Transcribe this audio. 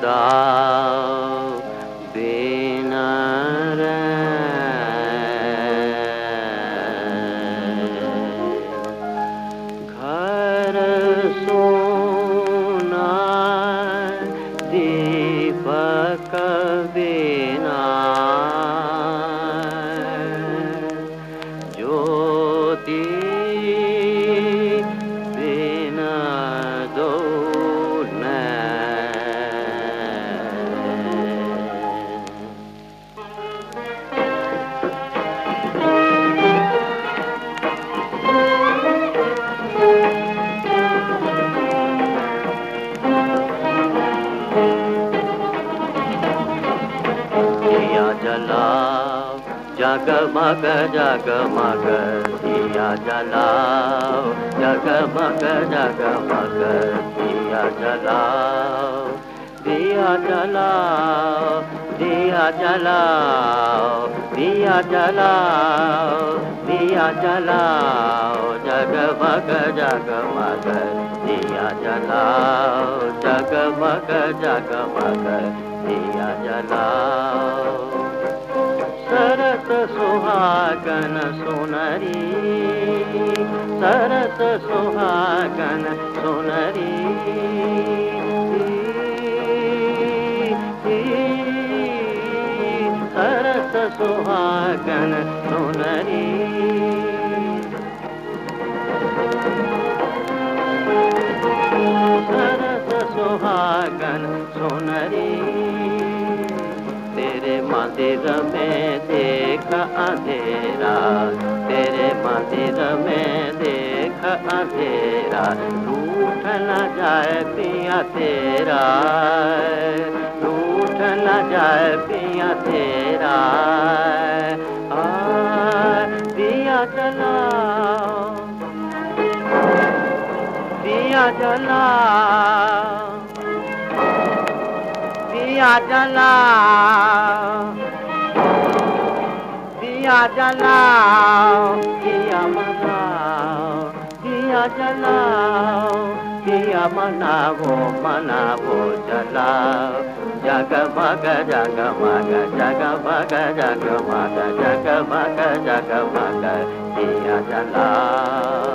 da. जगमग जगमग दिया जलाओ। जगमग जगमग दिया जलाओ। दिया जलाओ दिया जलाओ दिया जलाओ दिया जलाओ। जगमग जगमग दिया जलाओ। जगमग जगमग दिया जलाओ। सुहागन सुनरी सरस सुहागन सुनरी सरस सुहागन सुनरी सरस सुहागन सुनरी तेरे मंदिर में देख अंधेरा तेरे मंदिर में देख अंधेरा। रूठ न जाए पिया तेरा रूठ न जाए पिया तेरा। आ, दिया जलाओ दिया जलाओ दिया मनाओ दिया जलाओ दिया मनावो मनावो जलाओ जगमग जगमग जगमग जगमग जगमग जगमग दिया जलाओ